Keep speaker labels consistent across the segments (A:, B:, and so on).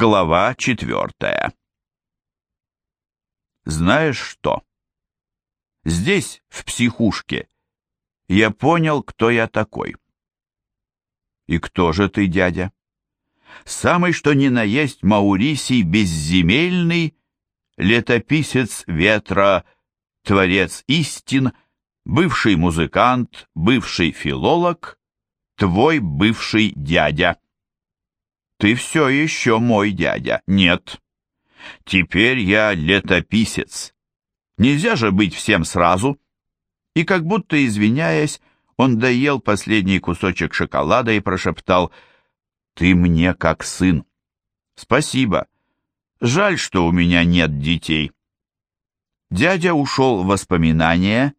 A: Глава четвертая. Знаешь что? Здесь, в психушке, я понял, кто я такой. И кто же ты, дядя? Самый что ни на есть Маурисий безземельный, летописец ветра, творец истин, бывший музыкант, бывший филолог, твой бывший дядя. Ты все еще мой дядя. Нет. Теперь я летописец. Нельзя же быть всем сразу. И как будто извиняясь, он доел последний кусочек шоколада и прошептал «Ты мне как сын». «Спасибо. Жаль, что у меня нет детей». Дядя ушел в воспоминания,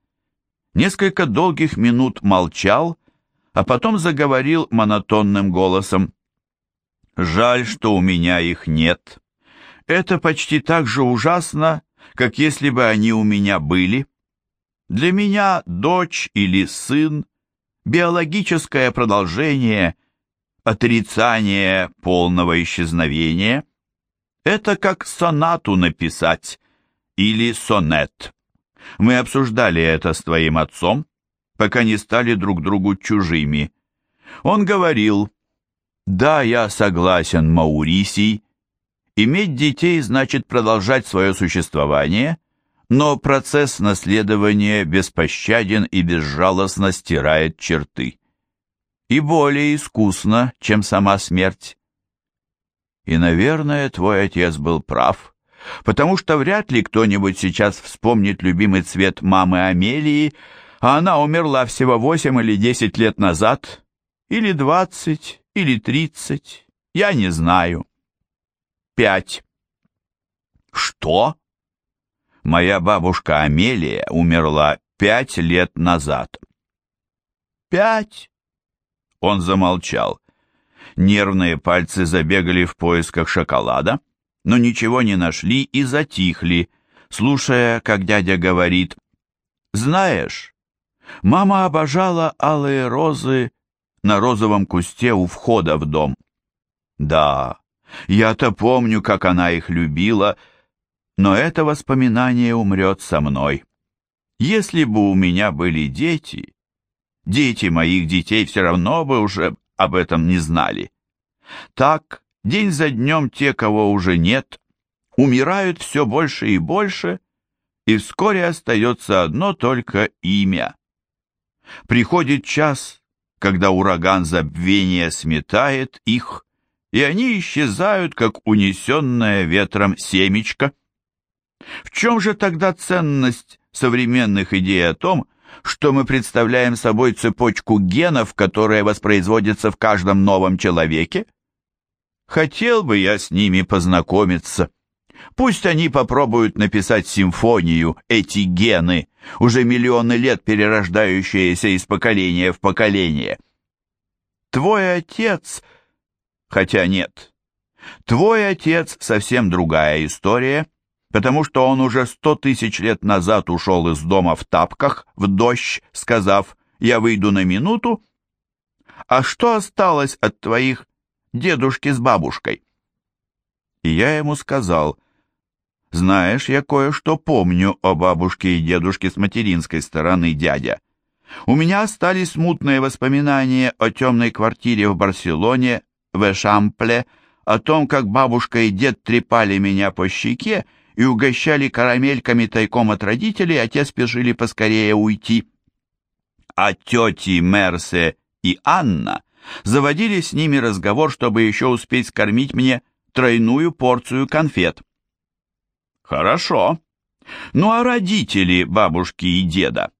A: несколько долгих минут молчал, а потом заговорил монотонным голосом. Жаль, что у меня их нет. Это почти так же ужасно, как если бы они у меня были. Для меня дочь или сын — биологическое продолжение, отрицание полного исчезновения. Это как сонату написать или сонет. Мы обсуждали это с твоим отцом, пока не стали друг другу чужими. Он говорил, да, я согласен, Маурисий. Иметь детей значит продолжать свое существование, но процесс наследования беспощаден и безжалостно стирает черты. И более искусно, чем сама смерть. И, наверное, твой отец был прав, потому что вряд ли кто-нибудь сейчас вспомнит любимый цвет мамы Амелии, а она умерла всего восемь или десять лет назад, или двадцать, или тридцать, я не знаю. Пять. Что? Моя бабушка Амелия умерла пять лет назад. Пять? Он замолчал. Нервные пальцы забегали в поисках шоколада, но ничего не нашли и затихли, слушая, как дядя говорит, «Знаешь, мама обожала алые розы на розовом кусте у входа в дом. Да, я-то помню, как она их любила, но это воспоминание умрет со мной. Если бы у меня были дети, дети моих детей все равно бы уже об этом не знали. Так, день за днем те, кого уже нет, умирают все больше и больше, и вскоре остается одно только имя. Приходит час, когда ураган забвения сметает их, и они исчезают, как унесенное ветром семечко. В чем же тогда ценность современных идей о том, что мы представляем собой цепочку генов, которая воспроизводится в каждом новом человеке? Хотел бы я с ними познакомиться. Пусть они попробуют написать симфонию, эти гены, уже миллионы лет перерождающиеся из поколения в поколение. Твой отец... Хотя нет. Твой отец совсем другая история, потому что он уже сто тысяч лет назад ушел из дома в тапках, в дождь, сказав «я выйду на минуту». А что осталось от твоих дедушки с бабушкой? И я ему сказал — знаешь, я кое-что помню о бабушке и дедушке с материнской стороны дядя. У меня остались смутные воспоминания о темной квартире в Барселоне, в Эшампле, о том, как бабушка и дед трепали меня по щеке и угощали карамельками тайком от родителей, а те спешили поскорее уйти. А тети Мерсе и Анна заводили с ними разговор, чтобы еще успеть скормить мне тройную порцию конфет. Хорошо. Ну а родители бабушки и деда?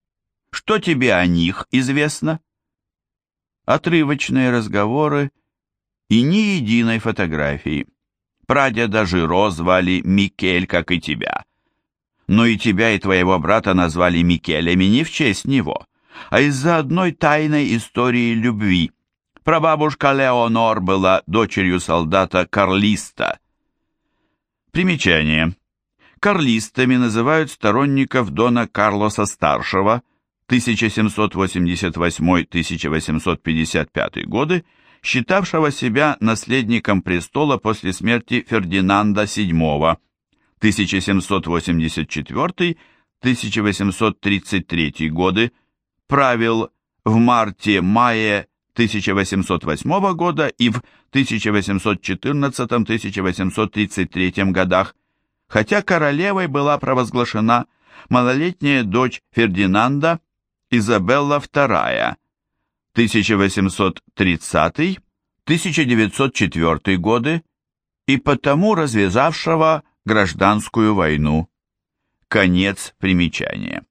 A: Что тебе о них известно? Отрывочные разговоры и ни единой фотографии. Прадеда Жиро звали Микель, как и тебя. Но и тебя, и твоего брата назвали Микелями не в честь него, а из-за одной тайной истории любви. Прабабушка Леонор была дочерью солдата Карлиста. Примечание. Карлистами называют сторонников Дона Карлоса-старшего 1788-1855 годы считавшего себя наследником престола после смерти Фердинанда VII 1784-1833 годы, правил в марте-мае 1808 года и в 1814-1833 годах, хотя королевой была провозглашена малолетняя дочь Фердинанда Изабелла II 1830-1904 годы и потому развязавшего гражданскую войну. Конец примечания.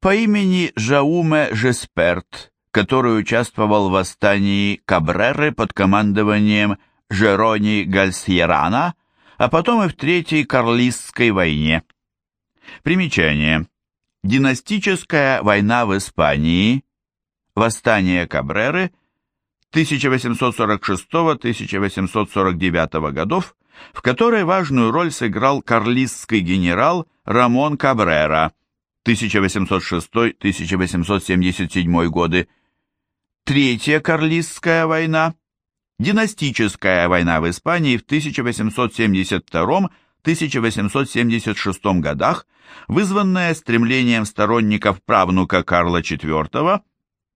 A: По имени Жауме Жесперт, который участвовал в восстании Кабреры под командованием Жерони Гальсьерана, а потом и в Третьей Карлистской войне. Примечание. Династическая война в Испании, восстание Кабреры 1846-1849 годов, в которой важную роль сыграл карлистский генерал Рамон Кабрера 1806-1877 годы. Третья Карлистская война, династическая война в Испании в 1872-1876 годах, вызванная стремлением сторонников правнука Карла IV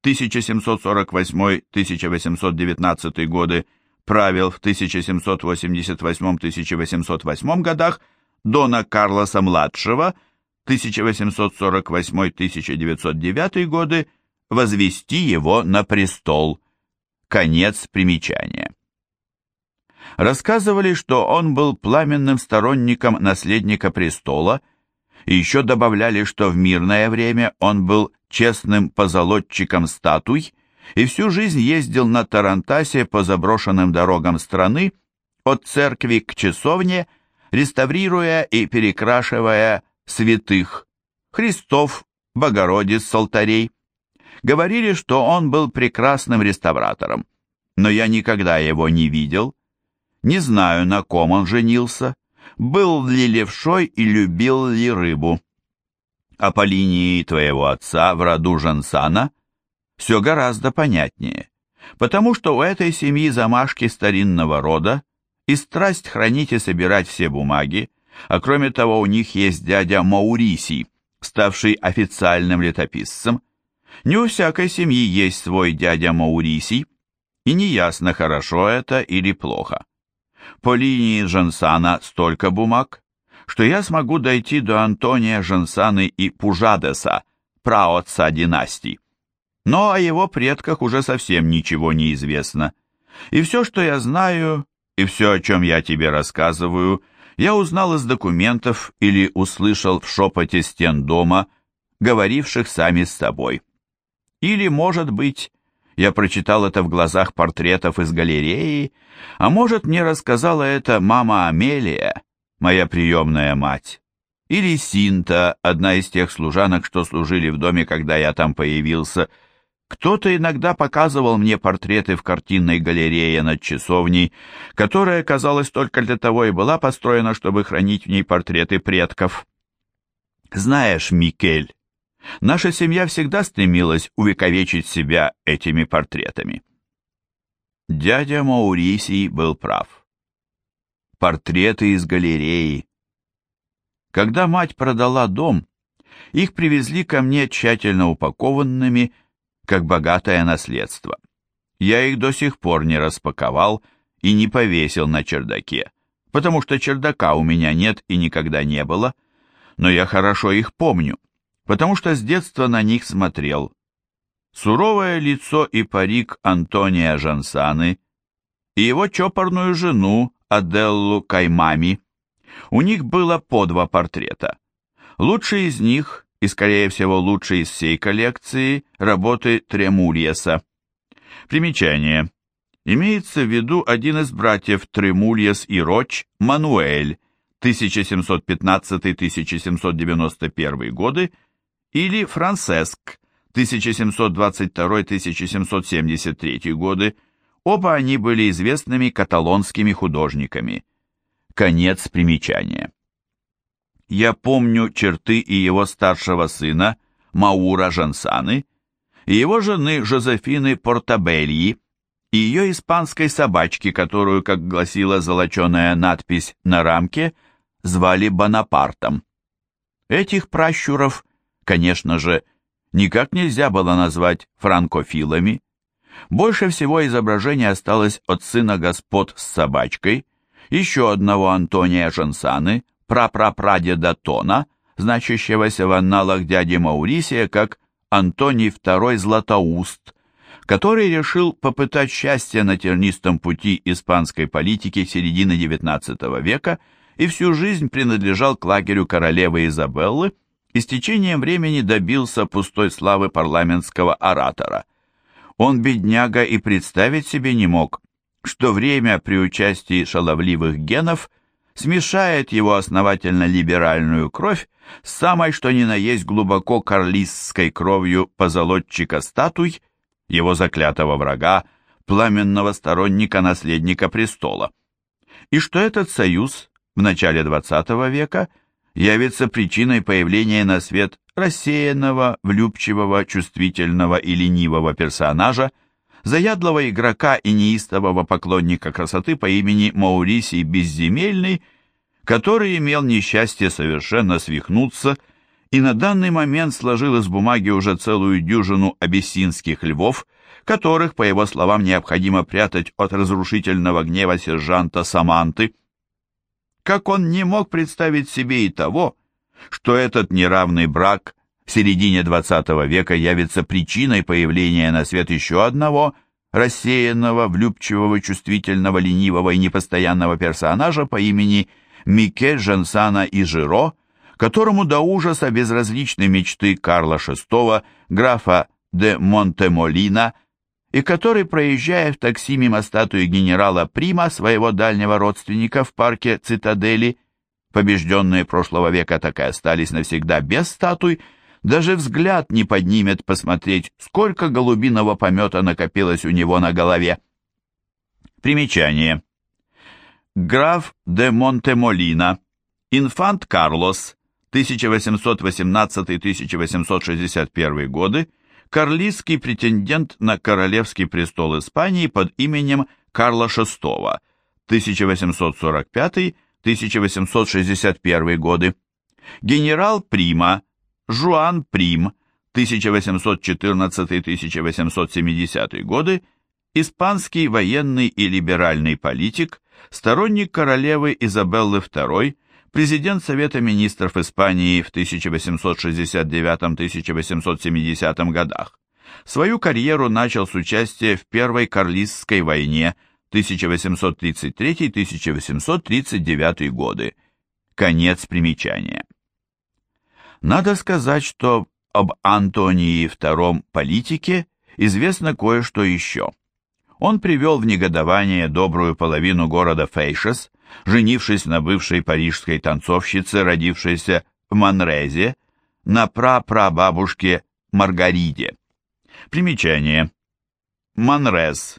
A: 1748-1819 годы правил в 1788-1808 годах Дона Карлоса-младшего 1848-1909 годы возвести его на престол. Конец примечания. Рассказывали, что он был пламенным сторонником наследника престола, и еще добавляли, что в мирное время он был честным позолотчиком статуй и всю жизнь ездил на Тарантасе по заброшенным дорогам страны от церкви к часовне, реставрируя и перекрашивая святых, Христов, Богородиц с алтарей. Говорили, что он был прекрасным реставратором, но я никогда его не видел. Не знаю, на ком он женился, был ли левшой и любил ли рыбу. А по линии твоего отца в роду Жансана все гораздо понятнее, потому что у этой семьи замашки старинного рода и страсть хранить и собирать все бумаги, а кроме того у них есть дядя Маурисий, ставший официальным летописцем. Не у всякой семьи есть свой дядя Маурисий, и неясно, хорошо это или плохо. По линии Жансана столько бумаг, что я смогу дойти до Антония Жансаны и Пужадеса, праотца династии. Но о его предках уже совсем ничего не известно. И все, что я знаю, и все, о чем я тебе рассказываю, я узнал из документов или услышал в шепоте стен дома, говоривших сами с собой. Или, может быть, я прочитал это в глазах портретов из галереи, а может, мне рассказала это мама Амелия, моя приемная мать. Или Синта, одна из тех служанок, что служили в доме, когда я там появился. Кто-то иногда показывал мне портреты в картинной галерее над часовней, которая, казалось, только для того и была построена, чтобы хранить в ней портреты предков. Знаешь, Микель, наша семья всегда стремилась увековечить себя этими портретами. Дядя Маурисий был прав портреты из галереи. Когда мать продала дом, их привезли ко мне тщательно упакованными, как богатое наследство. Я их до сих пор не распаковал и не повесил на чердаке, потому что чердака у меня нет и никогда не было, но я хорошо их помню, потому что с детства на них смотрел. Суровое лицо и парик Антония Жансаны и его чопорную жену Аделлу Каймами. У них было по два портрета. Лучший из них, и скорее всего лучший из всей коллекции, работы Тремульеса. Примечание. Имеется в виду один из братьев Тремульес и Роч, Мануэль, 1715-1791 годы, или Францеск, 1722-1773 годы, Оба они были известными каталонскими художниками. Конец примечания. Я помню черты и его старшего сына, Маура Жансаны, и его жены Жозефины Портабельи, и ее испанской собачки, которую, как гласила золоченая надпись на рамке, звали Бонапартом. Этих пращуров, конечно же, никак нельзя было назвать франкофилами. Больше всего изображений осталось от сына господ с собачкой, еще одного Антония Жансаны, прапрапрадеда Тона, значащегося в анналах дяди Маурисия как Антоний II Златоуст, который решил попытать счастье на тернистом пути испанской политики середины XIX века и всю жизнь принадлежал к лагерю королевы Изабеллы и с течением времени добился пустой славы парламентского оратора. Он, бедняга, и представить себе не мог, что время при участии шаловливых генов смешает его основательно-либеральную кровь с самой что ни на есть глубоко карлистской кровью позолотчика статуй, его заклятого врага, пламенного сторонника наследника престола. И что этот союз в начале XX века явится причиной появления на свет рассеянного, влюбчивого, чувствительного и ленивого персонажа, заядлого игрока и неистового поклонника красоты по имени Маурисий Безземельный, который имел несчастье совершенно свихнуться и на данный момент сложил из бумаги уже целую дюжину абиссинских львов, которых, по его словам, необходимо прятать от разрушительного гнева сержанта Саманты – как он не мог представить себе и того, что этот неравный брак в середине XX века явится причиной появления на свет еще одного рассеянного, влюбчивого, чувствительного, ленивого и непостоянного персонажа по имени Мике Жансана и Жиро, которому до ужаса безразличны мечты Карла VI, графа де Монтемолина и который, проезжая в такси мимо статуи генерала Прима, своего дальнего родственника в парке Цитадели, побежденные прошлого века так и остались навсегда без статуй, даже взгляд не поднимет посмотреть, сколько голубиного помета накопилось у него на голове. Примечание. Граф де Монтемолина, инфант Карлос, 1818-1861 годы, карлистский претендент на королевский престол Испании под именем Карла VI 1845-1861 годы, генерал Прима, Жуан Прим 1814-1870 годы, испанский военный и либеральный политик, сторонник королевы Изабеллы II, президент Совета министров Испании в 1869-1870 годах. Свою карьеру начал с участия в Первой Карлистской войне 1833-1839 годы. Конец примечания. Надо сказать, что об Антонии II политике известно кое-что еще. Он привел в негодование добрую половину города Фейшес, женившись на бывшей парижской танцовщице, родившейся в Манрезе, на прапрабабушке Маргариде. Примечание. Манрез.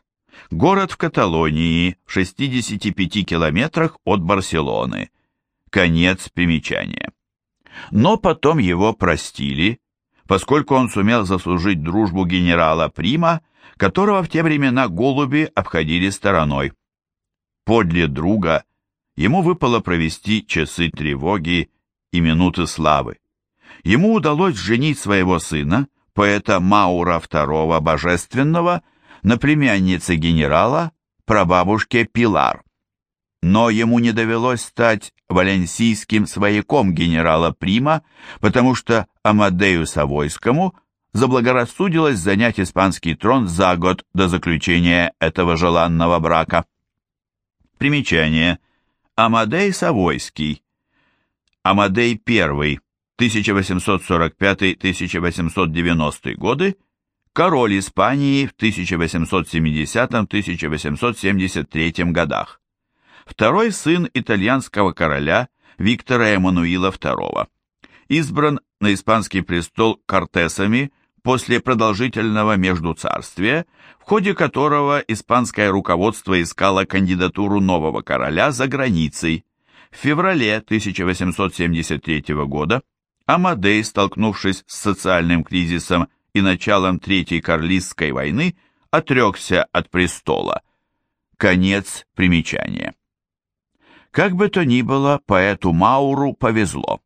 A: Город в Каталонии, в 65 километрах от Барселоны. Конец примечания. Но потом его простили, поскольку он сумел заслужить дружбу генерала Прима, которого в те времена голуби обходили стороной. Подле друга – ему выпало провести часы тревоги и минуты славы. Ему удалось женить своего сына, поэта Маура II Божественного, на племяннице генерала, прабабушке Пилар. Но ему не довелось стать валенсийским свояком генерала Прима, потому что Амадею Савойскому заблагорассудилось занять испанский трон за год до заключения этого желанного брака. Примечание. Амадей Савойский. Амадей I, 1845-1890 годы, король Испании в 1870-1873 годах. Второй сын итальянского короля Виктора Эммануила II. Избран на испанский престол Кортесами после продолжительного междуцарствия, в ходе которого испанское руководство искало кандидатуру нового короля за границей. В феврале 1873 года Амадей, столкнувшись с социальным кризисом и началом Третьей Карлистской войны, отрекся от престола. Конец примечания. Как бы то ни было, поэту Мауру повезло.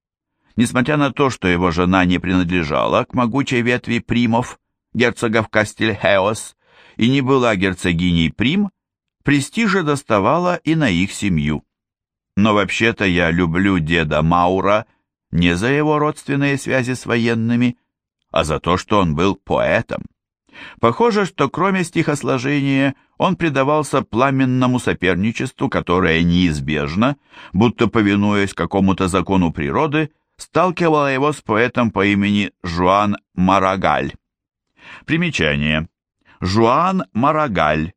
A: Несмотря на то, что его жена не принадлежала к могучей ветви примов, герцогов Кастельхеос, и не была герцогиней Прим, престижа доставала и на их семью. Но вообще-то я люблю деда Маура не за его родственные связи с военными, а за то, что он был поэтом. Похоже, что кроме стихосложения он предавался пламенному соперничеству, которое неизбежно, будто повинуясь какому-то закону природы, сталкивало его с поэтом по имени Жуан Марагаль. Примечание. Жуан Марагаль,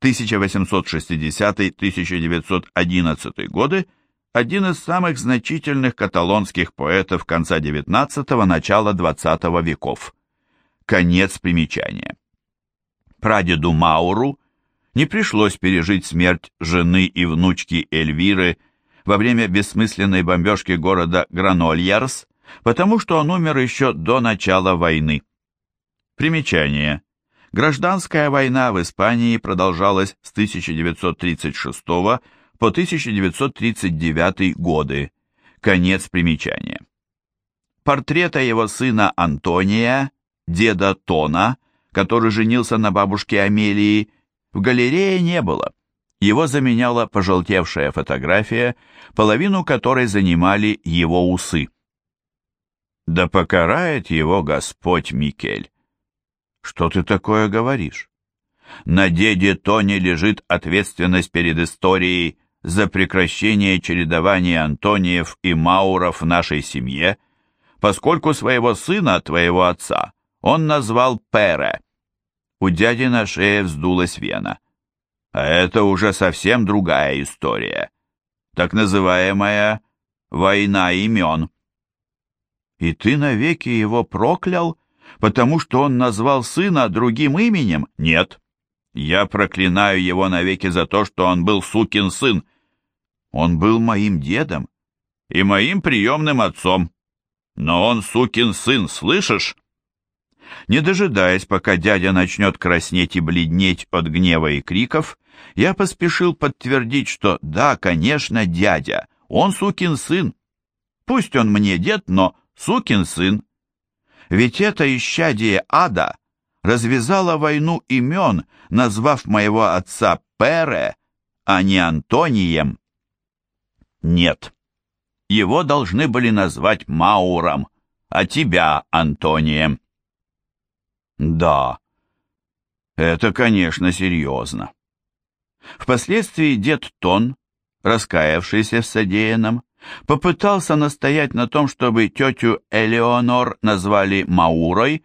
A: 1860-1911 годы, один из самых значительных каталонских поэтов конца XIX – начала XX веков. Конец примечания. Прадеду Мауру не пришлось пережить смерть жены и внучки Эльвиры во время бессмысленной бомбежки города Гранольярс, потому что он умер еще до начала войны. Примечание. Гражданская война в Испании продолжалась с 1936 по 1939 годы. Конец примечания. Портрета его сына Антония, деда Тона, который женился на бабушке Амелии, в галерее не было. Его заменяла пожелтевшая фотография, половину которой занимали его усы. «Да покарает его Господь, Микель!» Что ты такое говоришь? На деде Тоне лежит ответственность перед историей за прекращение чередования Антониев и Мауров в нашей семье, поскольку своего сына, твоего отца, он назвал Пере. У дяди на шее вздулась вена. А это уже совсем другая история. Так называемая «война имен». И ты навеки его проклял? потому что он назвал сына другим именем? Нет. Я проклинаю его навеки за то, что он был сукин сын. Он был моим дедом и моим приемным отцом. Но он сукин сын, слышишь? Не дожидаясь, пока дядя начнет краснеть и бледнеть от гнева и криков, я поспешил подтвердить, что да, конечно, дядя, он сукин сын. Пусть он мне дед, но сукин сын. Ведь это исчадие ада развязало войну имен, назвав моего отца Пере, а не Антонием. Нет, его должны были назвать Мауром, а тебя Антонием. Да, это, конечно, серьезно. Впоследствии дед Тон, раскаявшийся в содеянном, попытался настоять на том, чтобы тетю Элеонор назвали Маурой,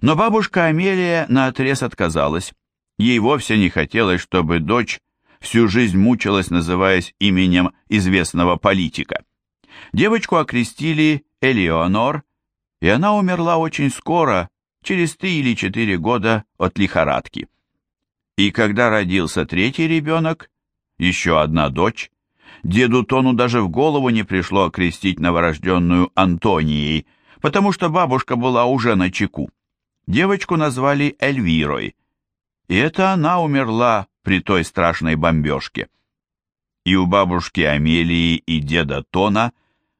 A: но бабушка Амелия наотрез отказалась. Ей вовсе не хотелось, чтобы дочь всю жизнь мучилась, называясь именем известного политика. Девочку окрестили Элеонор, и она умерла очень скоро, через три или четыре года от лихорадки. И когда родился третий ребенок, еще одна дочь, Деду Тону даже в голову не пришло окрестить новорожденную Антонией, потому что бабушка была уже на чеку. Девочку назвали Эльвирой, и это она умерла при той страшной бомбежке. И у бабушки Амелии и деда Тона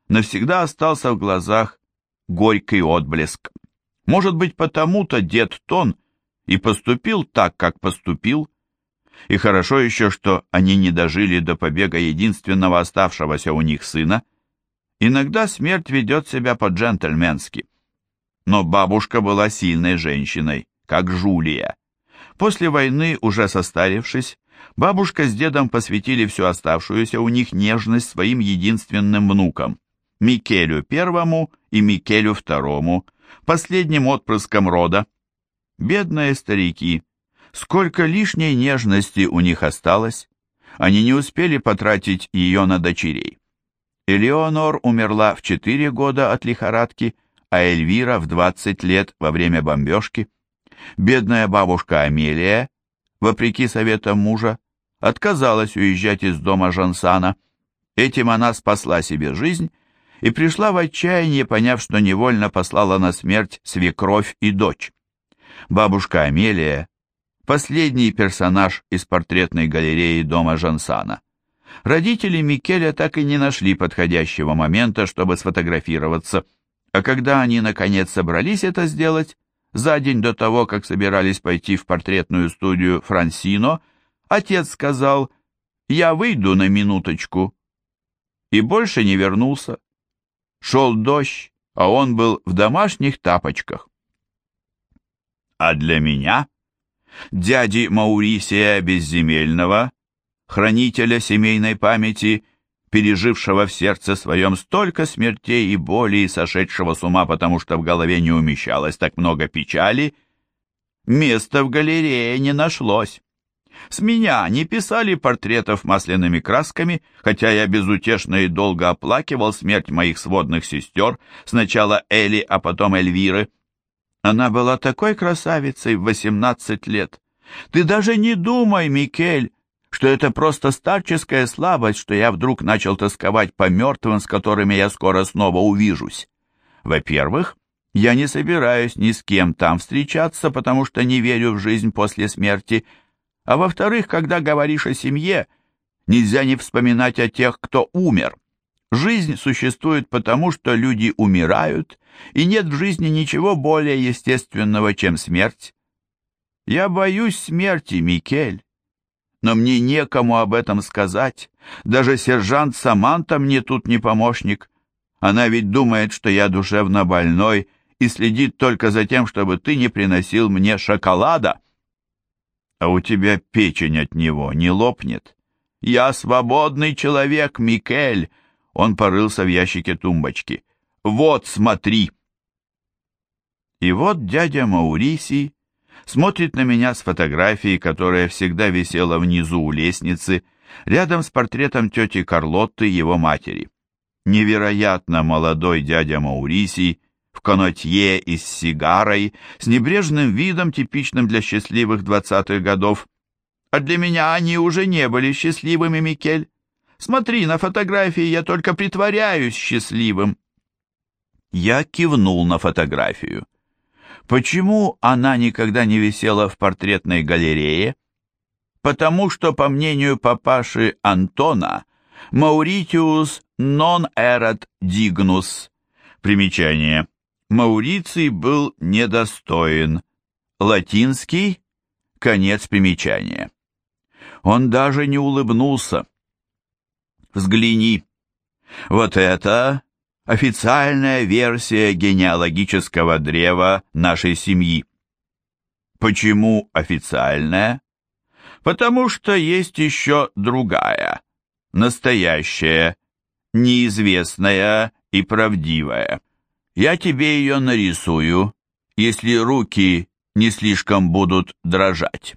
A: навсегда остался в глазах горький отблеск. Может быть, потому-то дед Тон и поступил так, как поступил, и хорошо еще, что они не дожили до побега единственного оставшегося у них сына. Иногда смерть ведет себя по-джентльменски. Но бабушка была сильной женщиной, как Жулия. После войны, уже состарившись, бабушка с дедом посвятили всю оставшуюся у них нежность своим единственным внукам, Микелю первому и Микелю второму, последним отпрыском рода. Бедные старики, Сколько лишней нежности у них осталось, они не успели потратить ее на дочерей. Элеонор умерла в 4 года от лихорадки, а Эльвира в 20 лет во время бомбежки. Бедная бабушка Амелия, вопреки советам мужа, отказалась уезжать из дома Жансана. Этим она спасла себе жизнь и пришла в отчаяние, поняв, что невольно послала на смерть свекровь и дочь. Бабушка Амелия последний персонаж из портретной галереи дома Жансана. Родители Микеля так и не нашли подходящего момента, чтобы сфотографироваться, а когда они наконец собрались это сделать, за день до того, как собирались пойти в портретную студию Франсино, отец сказал «Я выйду на минуточку» и больше не вернулся. Шел дождь, а он был в домашних тапочках. А для меня, дяди Маурисия Безземельного, хранителя семейной памяти, пережившего в сердце своем столько смертей и боли и сошедшего с ума, потому что в голове не умещалось так много печали, места в галерее не нашлось. С меня не писали портретов масляными красками, хотя я безутешно и долго оплакивал смерть моих сводных сестер, сначала Эли, а потом Эльвиры. Она была такой красавицей в восемнадцать лет. Ты даже не думай, Микель, что это просто старческая слабость, что я вдруг начал тосковать по мертвым, с которыми я скоро снова увижусь. Во-первых, я не собираюсь ни с кем там встречаться, потому что не верю в жизнь после смерти, а во-вторых, когда говоришь о семье, нельзя не вспоминать о тех, кто умер. Жизнь существует потому, что люди умирают, и нет в жизни ничего более естественного, чем смерть. Я боюсь смерти, Микель но мне некому об этом сказать. Даже сержант Саманта мне тут не помощник. Она ведь думает, что я душевно больной и следит только за тем, чтобы ты не приносил мне шоколада. А у тебя печень от него не лопнет. Я свободный человек, Микель. Он порылся в ящике тумбочки. Вот, смотри. И вот дядя Маурисий смотрит на меня с фотографией, которая всегда висела внизу у лестницы, рядом с портретом тети Карлотты, его матери. Невероятно молодой дядя Маурисий, в канотье и с сигарой, с небрежным видом, типичным для счастливых двадцатых годов. А для меня они уже не были счастливыми, Микель. Смотри, на фотографии я только притворяюсь счастливым. Я кивнул на фотографию. Почему она никогда не висела в портретной галерее? Потому что, по мнению папаши Антона, Мауритиус нон эрат дигнус. Примечание. Мауриций был недостоин. Латинский. Конец примечания. Он даже не улыбнулся. Взгляни. Вот это официальная версия генеалогического древа нашей семьи. Почему официальная? Потому что есть еще другая, настоящая, неизвестная и правдивая. Я тебе ее нарисую, если руки не слишком будут дрожать.